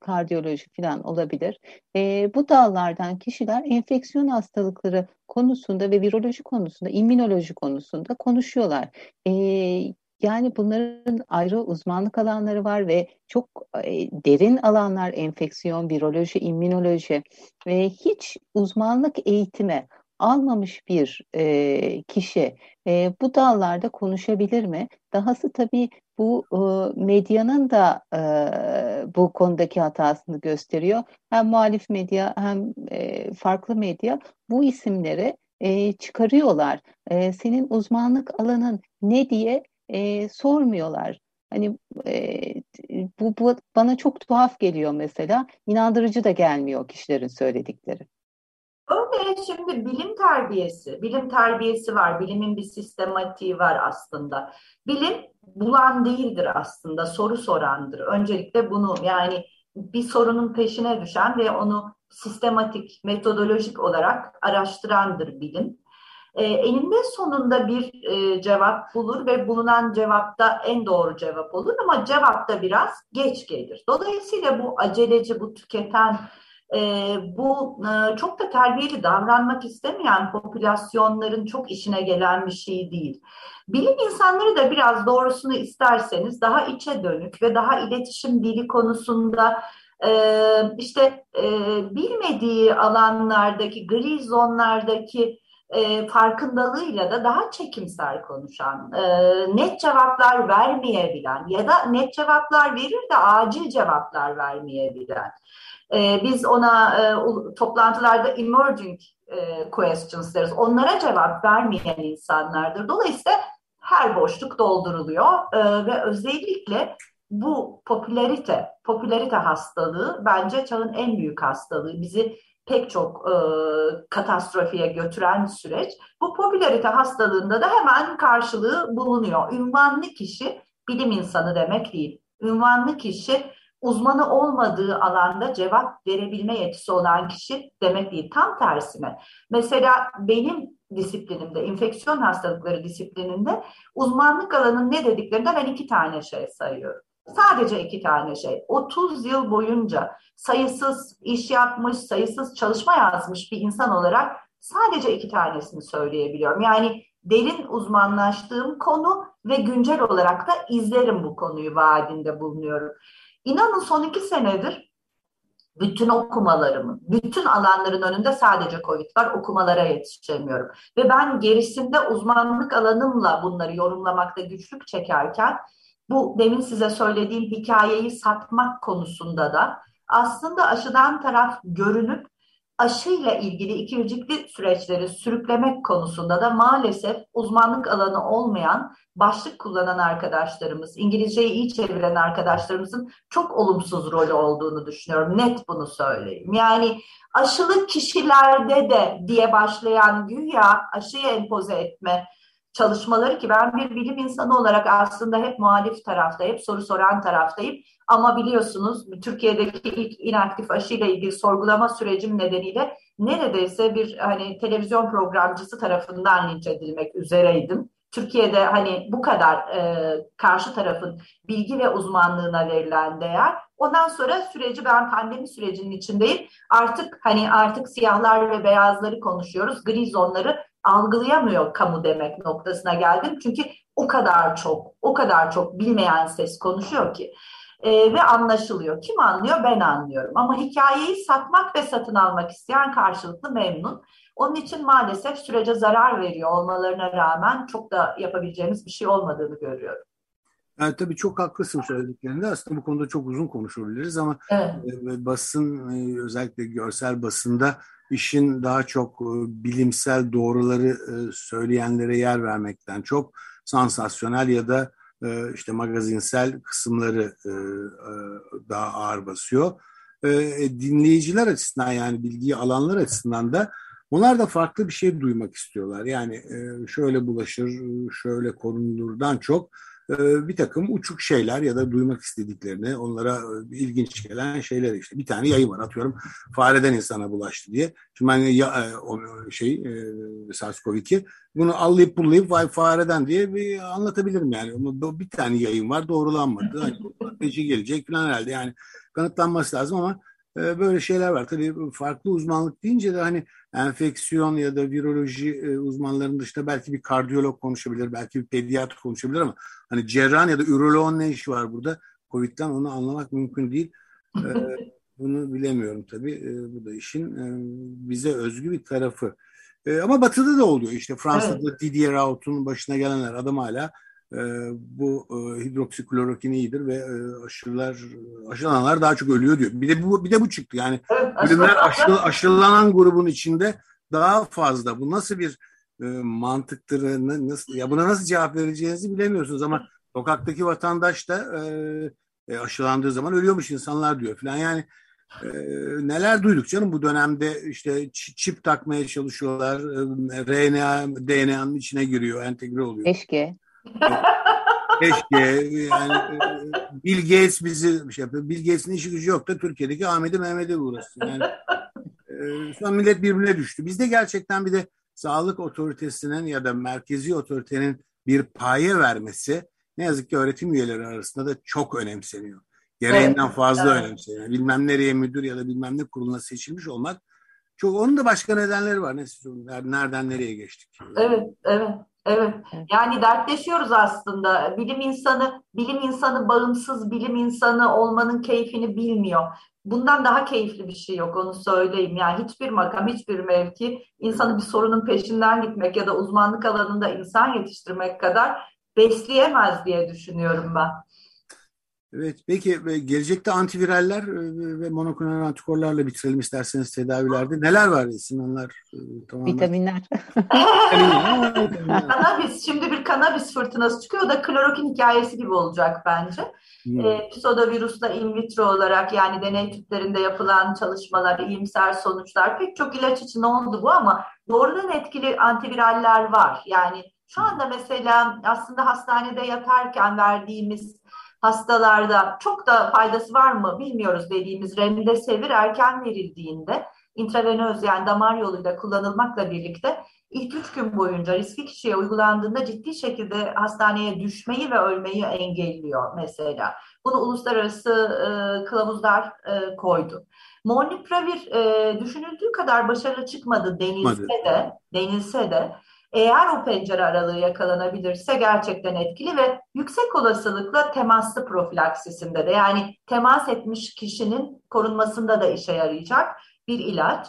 kardiyoloji falan olabilir. E, bu dallardan kişiler enfeksiyon hastalıkları konusunda ve viroloji konusunda, immünoloji konusunda konuşuyorlar. E, yani bunların ayrı uzmanlık alanları var ve çok e, derin alanlar enfeksiyon, viroloji, immünoloji ve hiç uzmanlık eğitimi almamış bir e, kişi e, bu dallarda konuşabilir mi? Dahası tabii bu e, medyanın da e, bu konudaki hatasını gösteriyor. Hem muhalif medya hem e, farklı medya bu isimleri çıkarıyorlar. Senin uzmanlık alanın ne diye sormuyorlar. Hani bu, bana çok tuhaf geliyor mesela. İnandırıcı da gelmiyor kişilerin söyledikleri. Öyle şimdi bilim terbiyesi, bilim terbiyesi var, bilimin bir sistematiği var aslında. Bilim bulan değildir aslında, soru sorandır. Öncelikle bunu yani bir sorunun peşine düşen ve onu sistematik, metodolojik olarak araştırandır bilim e, eninde sonunda bir e, cevap bulur ve bulunan cevapta en doğru cevap olur ama cevap da biraz geç gelir. Dolayısıyla bu aceleci, bu tüketen, e, bu e, çok da terbiyeli davranmak istemeyen popülasyonların çok işine gelen bir şey değil. Bilim insanları da biraz doğrusunu isterseniz daha içe dönük ve daha iletişim dili konusunda e, işte e, bilmediği alanlardaki, gri zonlardaki e, farkındalığıyla da daha çekimsel konuşan, e, net cevaplar vermeyebilen ya da net cevaplar verir de acil cevaplar vermeyebilen. E, biz ona e, toplantılarda emerging e, questions deriz. Onlara cevap vermeyen insanlardır. Dolayısıyla her boşluk dolduruluyor e, ve özellikle bu popülerite, popülerite hastalığı bence çağın en büyük hastalığı. Bizi pek çok e, katastrofiye götüren süreç. Bu popülarite hastalığında da hemen karşılığı bulunuyor. Ünvanlı kişi bilim insanı demek değil. Ünvanlı kişi uzmanı olmadığı alanda cevap verebilme yetisi olan kişi demek değil. Tam tersine. Mesela benim disiplinimde, enfeksiyon hastalıkları disiplininde uzmanlık alanın ne dediklerinde ben iki tane şey sayıyorum. Sadece iki tane şey. 30 yıl boyunca sayısız iş yapmış, sayısız çalışma yazmış bir insan olarak sadece iki tanesini söyleyebiliyorum. Yani derin uzmanlaştığım konu ve güncel olarak da izlerim bu konuyu vaadinde bulunuyorum. İnanın son iki senedir bütün okumalarımın, bütün alanların önünde sadece COVID var, okumalara yetişemiyorum. Ve ben gerisinde uzmanlık alanımla bunları yorumlamakta güçlük çekerken bu demin size söylediğim hikayeyi satmak konusunda da aslında aşıdan taraf görünüp aşıyla ilgili ikircikli süreçleri sürüklemek konusunda da maalesef uzmanlık alanı olmayan başlık kullanan arkadaşlarımız, İngilizceyi iyi çeviren arkadaşlarımızın çok olumsuz rolü olduğunu düşünüyorum. Net bunu söyleyeyim. Yani aşılı kişilerde de diye başlayan güya aşıyı empoze etme çalışmaları ki ben bir bilim insanı olarak aslında hep muhalif tarafta, hep soru soran taraftayım. Ama biliyorsunuz Türkiye'deki ilk inaktif aşıyla ilgili sorgulama sürecim nedeniyle neredeyse bir hani televizyon programcısı tarafından linç edilmek üzereydim. Türkiye'de hani bu kadar e, karşı tarafın bilgi ve uzmanlığına verilen değer. Ondan sonra süreci ben pandemi sürecinin içindeyim. Artık hani artık siyahlar ve beyazları konuşuyoruz. Gri zonları algılayamıyor kamu demek noktasına geldim. Çünkü o kadar çok, o kadar çok bilmeyen ses konuşuyor ki. Ee, ve anlaşılıyor. Kim anlıyor? Ben anlıyorum. Ama hikayeyi satmak ve satın almak isteyen karşılıklı memnun. Onun için maalesef sürece zarar veriyor olmalarına rağmen çok da yapabileceğimiz bir şey olmadığını görüyorum. Yani tabii çok haklısın söylediklerinde. Aslında bu konuda çok uzun konuşabiliriz ama evet. E, basın e, özellikle görsel basında işin daha çok e, bilimsel doğruları söyleyenlere yer vermekten çok sansasyonel ya da işte magazinsel kısımları daha ağır basıyor. Dinleyiciler açısından yani bilgiyi alanlar açısından da onlar da farklı bir şey duymak istiyorlar. Yani şöyle bulaşır, şöyle korunurdan çok e, bir takım uçuk şeyler ya da duymak istediklerini onlara e, ilginç gelen şeyler işte. Bir tane yayın var atıyorum fareden insana bulaştı diye. Şimdi ben ya, e, şey SARS-CoV-2 bunu allayıp pullayıp vay fareden diye bir anlatabilirim yani. Bir tane yayın var doğrulanmadı. Hani, gelecek falan herhalde yani kanıtlanması lazım ama ee, böyle şeyler var. Tabii farklı uzmanlık deyince de hani enfeksiyon ya da viroloji e, uzmanlarının dışında belki bir kardiyolog konuşabilir, belki bir pediatr konuşabilir ama hani cerrah ya da üroloğun ne işi var burada? Covid'den onu anlamak mümkün değil. Ee, bunu bilemiyorum tabii. Ee, bu da işin e, bize özgü bir tarafı. Ama batıda da oluyor. İşte Fransa'da evet. Didier Raoult'un başına gelenler adam hala bu e, hidroksiklorokin iyidir ve e, aşılar aşılananlar daha çok ölüyor diyor. Bir de bu bir de bu çıktı. Yani evet, ölümler aşı, aşılanan grubun içinde daha fazla. Bu nasıl bir e, mantıktır? Nasıl ya buna nasıl cevap vereceğinizi bilemiyorsunuz ama sokaktaki vatandaş da e, e, aşılandığı zaman ölüyormuş insanlar diyor falan. Yani e, neler duyduk canım bu dönemde işte çip takmaya çalışıyorlar. E, RNA, DNA'nın içine giriyor, entegre oluyor. Keşke. Keşke yani e, Bill Gates bizi şey yapıyor. Bill Gates'in işi gücü yok da Türkiye'deki Ahmet'i Mehmet'e uğraşsın. Yani e, an millet birbirine düştü. Bizde gerçekten bir de sağlık otoritesinin ya da merkezi otoritenin bir paye vermesi ne yazık ki öğretim üyeleri arasında da çok önemseniyor. Gereğinden fazla evet. önemseniyor. Bilmem nereye müdür ya da bilmem ne kuruluna seçilmiş olmak çok onun da başka nedenleri var. Ne nereden nereye geçtik? Evet, evet. Evet. Yani dertleşiyoruz aslında. Bilim insanı, bilim insanı bağımsız bilim insanı olmanın keyfini bilmiyor. Bundan daha keyifli bir şey yok onu söyleyeyim. Yani hiçbir makam, hiçbir mevki insanı bir sorunun peşinden gitmek ya da uzmanlık alanında insan yetiştirmek kadar besleyemez diye düşünüyorum ben. Evet, peki gelecekte antiviraller e, ve monoklonal antikorlarla bitirelim isterseniz tedavilerde. Neler var isim onlar? E, tamamen... Vitaminler. kanabis, şimdi bir kanabis fırtınası çıkıyor da klorokin hikayesi gibi olacak bence. Hmm. E, virüsle in vitro olarak yani deney tüplerinde yapılan çalışmalar, iyimser sonuçlar pek çok ilaç için oldu bu ama doğrudan etkili antiviraller var. Yani şu anda mesela aslında hastanede yatarken verdiğimiz hastalarda çok da faydası var mı bilmiyoruz dediğimiz remdesivir erken verildiğinde intravenöz yani damar yoluyla kullanılmakla birlikte ilk üç gün boyunca riskli kişiye uygulandığında ciddi şekilde hastaneye düşmeyi ve ölmeyi engelliyor mesela. Bunu uluslararası e, kılavuzlar e, koydu. Molnupiravir e, düşünüldüğü kadar başarılı çıkmadı denilse de, denilse de eğer o pencere aralığı yakalanabilirse gerçekten etkili ve yüksek olasılıkla temaslı profilaksisinde de yani temas etmiş kişinin korunmasında da işe yarayacak bir ilaç.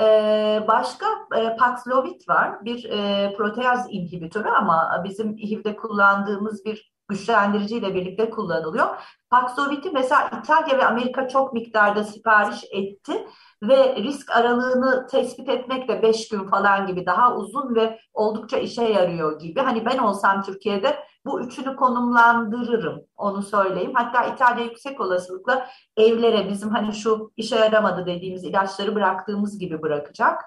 Ee, başka e, Paxlovid var, bir e, proteaz inhibitörü ama bizim HIV'de kullandığımız bir güçlendiriciyle birlikte kullanılıyor. Paxlovid'i mesela İtalya ve Amerika çok miktarda sipariş etti ve risk aralığını tespit etmek de 5 gün falan gibi daha uzun ve oldukça işe yarıyor gibi. Hani ben olsam Türkiye'de bu üçünü konumlandırırım onu söyleyeyim. Hatta İtalya yüksek olasılıkla evlere bizim hani şu işe yaramadı dediğimiz ilaçları bıraktığımız gibi bırakacak.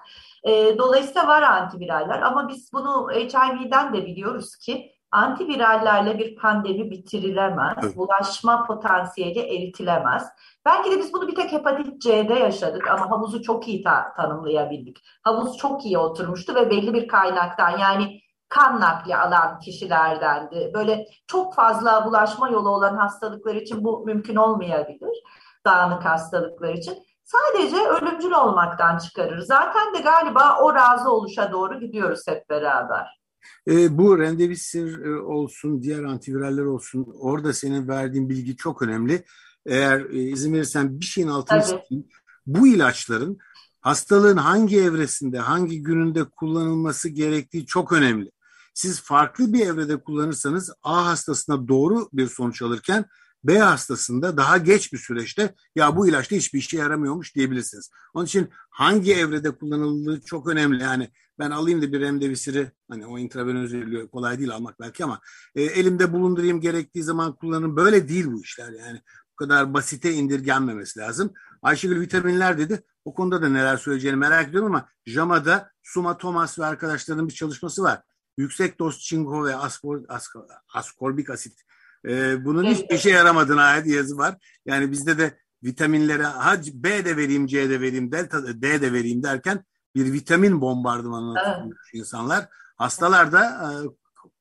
Dolayısıyla var antiviraller ama biz bunu HIV'den de biliyoruz ki antivirallerle bir pandemi bitirilemez. Evet. Bulaşma potansiyeli eritilemez. Belki de biz bunu bir tek hepatit C'de yaşadık ama havuzu çok iyi ta- tanımlayabildik. Havuz çok iyi oturmuştu ve belli bir kaynaktan yani kan nakli alan kişilerdendi. Böyle çok fazla bulaşma yolu olan hastalıklar için bu mümkün olmayabilir. Dağınık hastalıklar için. Sadece ölümcül olmaktan çıkarır. Zaten de galiba o razı oluşa doğru gidiyoruz hep beraber. E, bu rendevissir e, olsun, diğer antiviraller olsun, orada senin verdiğin bilgi çok önemli. Eğer e, izin verirsen bir şeyin altını çizeyim. Bu ilaçların hastalığın hangi evresinde, hangi gününde kullanılması gerektiği çok önemli. Siz farklı bir evrede kullanırsanız A hastasına doğru bir sonuç alırken B hastasında daha geç bir süreçte ya bu ilaçta hiçbir işe yaramıyormuş diyebilirsiniz. Onun için hangi evrede kullanıldığı çok önemli. Yani ben alayım da bir remdevisiri hani o intravenöz veriliyor kolay değil almak belki ama e, elimde bulundurayım gerektiği zaman kullanırım. Böyle değil bu işler yani. Bu kadar basite indirgenmemesi lazım. Ayşegül vitaminler dedi. O konuda da neler söyleyeceğini merak ediyorum ama JAMA'da Suma Thomas ve arkadaşlarının bir çalışması var. Yüksek doz çinko ve askor, askor, askorbik asit e, bunun evet. hiçbir işe yaramadığına ait yazı var. Yani bizde de vitaminlere ha B de vereyim, C de vereyim, delta D de vereyim derken bir vitamin bombardımanı evet. insanlar. Hastalar da e,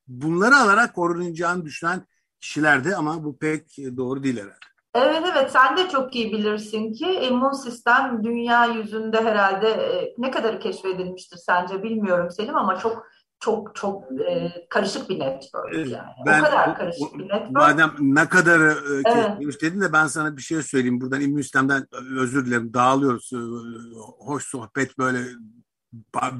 bunları alarak korunacağını düşünen kişilerdi ama bu pek doğru değil herhalde. Evet evet sen de çok iyi bilirsin ki immün sistem dünya yüzünde herhalde e, ne kadar keşfedilmiştir sence bilmiyorum Selim ama çok çok çok e, karışık bir network yani. Ben, o kadar karışık bir network. Madem ne kadar e, evet. dedin de ben sana bir şey söyleyeyim. Buradan immün sistemden özür dilerim. Dağılıyoruz. E, hoş sohbet böyle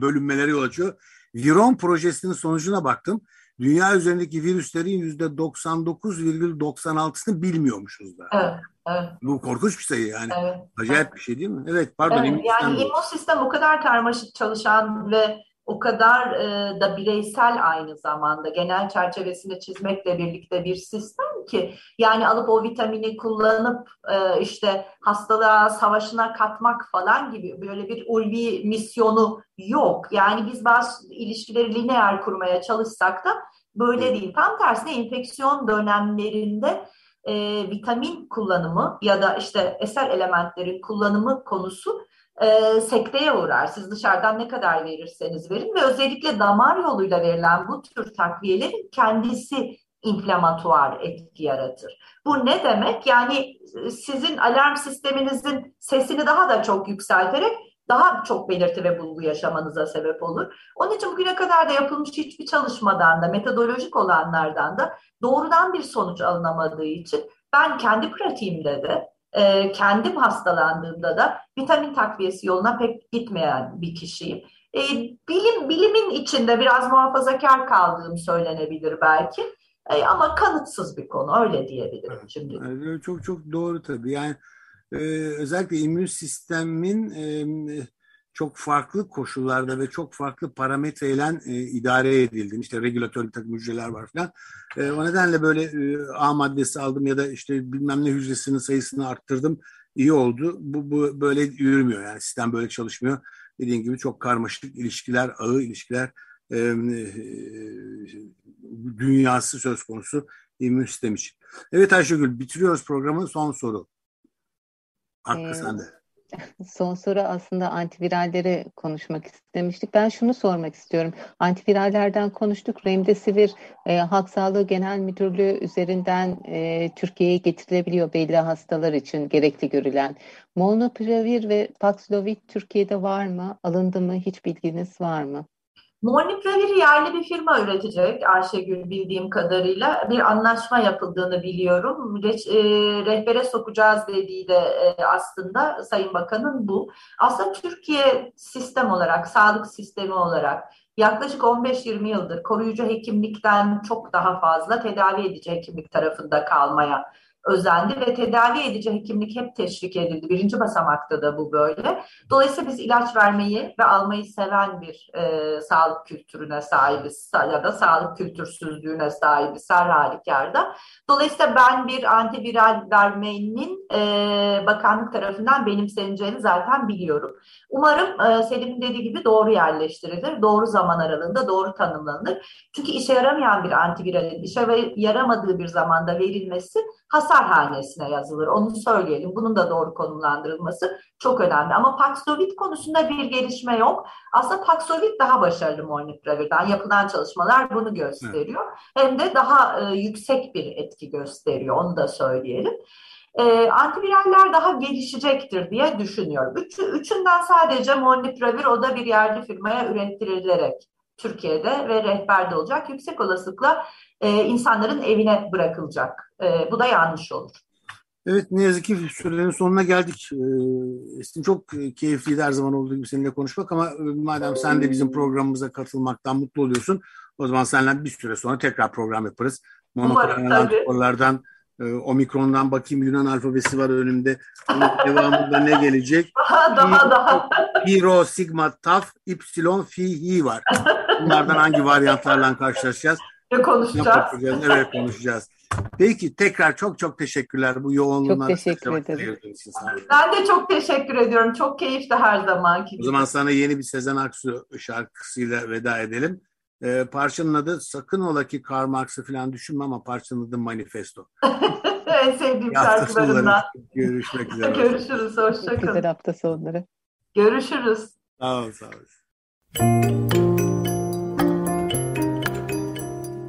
bölünmelere yol açıyor. Viron projesinin sonucuna baktım. Dünya üzerindeki virüslerin yüzde 99,96'sını bilmiyormuşuz da. Evet, evet. Bu korkunç bir sayı yani. Evet, Acayip evet. bir şey değil mi? Evet pardon. Evet, yani immün sistem o kadar karmaşık çalışan ve o kadar e, da bireysel aynı zamanda genel çerçevesini çizmekle birlikte bir sistem ki yani alıp o vitamini kullanıp e, işte hastalığa savaşına katmak falan gibi böyle bir ulvi misyonu yok. Yani biz bazı ilişkileri lineer kurmaya çalışsak da böyle değil. Tam tersine enfeksiyon dönemlerinde e, vitamin kullanımı ya da işte eser elementlerin kullanımı konusu e, sekteye uğrar. Siz dışarıdan ne kadar verirseniz verin ve özellikle damar yoluyla verilen bu tür takviyelerin kendisi inflamatuar etki yaratır. Bu ne demek? Yani e, sizin alarm sisteminizin sesini daha da çok yükselterek daha çok belirti ve bulgu yaşamanıza sebep olur. Onun için bugüne kadar da yapılmış hiçbir çalışmadan da metodolojik olanlardan da doğrudan bir sonuç alınamadığı için ben kendi pratiğimde de e, kendim hastalandığımda da vitamin takviyesi yoluna pek gitmeyen bir kişiyim. E, bilim bilimin içinde biraz muhafazakar kaldığım söylenebilir belki. E, ama kanıtsız bir konu öyle diyebilirim evet. şimdi. Çok çok doğru tabii. Yani e, özellikle immün sistemin e, çok farklı koşullarda ve çok farklı parametreyle e, idare edildiğini, işte regülatör bir takım hücreler var falan. E, o nedenle böyle e, A maddesi aldım ya da işte bilmem ne hücresinin sayısını arttırdım. iyi oldu. Bu, bu böyle yürümüyor yani sistem böyle çalışmıyor. Dediğim gibi çok karmaşık ilişkiler, ağı ilişkiler e, e, dünyası söz konusu immün sistem için. Evet Ayşegül bitiriyoruz programı. Son soru. Hakkı ee, sende. Son soru aslında antiviralleri konuşmak istemiştik. Ben şunu sormak istiyorum. Antivirallerden konuştuk. Remdesivir e, Halk Sağlığı Genel Müdürlüğü üzerinden e, Türkiye'ye getirilebiliyor belli hastalar için gerekli görülen. Molnupiravir ve Paxlovid Türkiye'de var mı? Alındı mı? Hiç bilginiz var mı? Molnupiravir yerli bir firma üretecek Ayşegül bildiğim kadarıyla. Bir anlaşma yapıldığını biliyorum. Re, e, rehbere sokacağız dediği de e, aslında Sayın Bakan'ın bu. Aslında Türkiye sistem olarak, sağlık sistemi olarak yaklaşık 15-20 yıldır koruyucu hekimlikten çok daha fazla tedavi edici hekimlik tarafında kalmaya özendi ve tedavi edici hekimlik hep teşvik edildi. Birinci basamakta da bu böyle. Dolayısıyla biz ilaç vermeyi ve almayı seven bir e, sağlık kültürüne sahibiz ya da sağlık kültürsüzlüğüne sahibiz her halükarda. Dolayısıyla ben bir antiviral vermenin e, bakanlık tarafından benimseneceğini zaten biliyorum. Umarım e, Selim'in dediği gibi doğru yerleştirilir, doğru zaman aralığında doğru tanımlanır. Çünkü işe yaramayan bir antiviralin işe yaramadığı bir zamanda verilmesi hasar hanesine yazılır. Onu söyleyelim. Bunun da doğru konumlandırılması çok önemli. Ama Paxlovid konusunda bir gelişme yok. Aslında Paxlovid daha başarılı Molnupiravir,'den Yapılan çalışmalar bunu gösteriyor. Evet. Hem de daha e, yüksek bir etki gösteriyor. Onu da söyleyelim. E, antiviraller daha gelişecektir diye düşünüyorum. Üç, üçünden sadece Molnupiravir o da bir yerli firmaya ürettirilerek Türkiye'de ve rehberde olacak. Yüksek olasılıkla e, insanların evine bırakılacak. E, bu da yanlış olur. Evet ne yazık ki sürenin sonuna geldik. Ee, çok keyifliydi her zaman olduğu gibi seninle konuşmak ama e, madem sen de bizim programımıza katılmaktan mutlu oluyorsun o zaman seninle bir süre sonra tekrar program yaparız. Monoklonal e, Omikron'dan bakayım Yunan alfabesi var önümde. Bunun devamında ne gelecek? Daha daha daha. Pi, Rho, Sigma, Taf, Ipsilon, Fi, Hi var. Bunlardan hangi varyantlarla karşılaşacağız? Ne konuşacağız? Evet konuşacağız. Peki tekrar çok çok teşekkürler bu yoğunluğuna. Çok teşekkür ederim. Ben de çok teşekkür ediyorum. Çok keyifli her zamanki O zaman sana yeni bir Sezen Aksu şarkısıyla veda edelim. Ee, parçanın adı sakın ola ki Karl Marx'ı falan düşünme ama parçanın adı Manifesto. en sevdiğim şarkılarından. Görüşmek üzere. Görüşürüz. Hoşçakalın. Güzel hafta sonları. Görüşürüz. Sağ ol, sağ ol.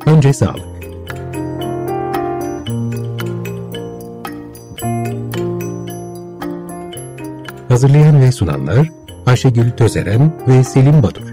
Önce sağlık. Hazırlayan ve sunanlar Ayşegül Tözeren ve Selim Badur.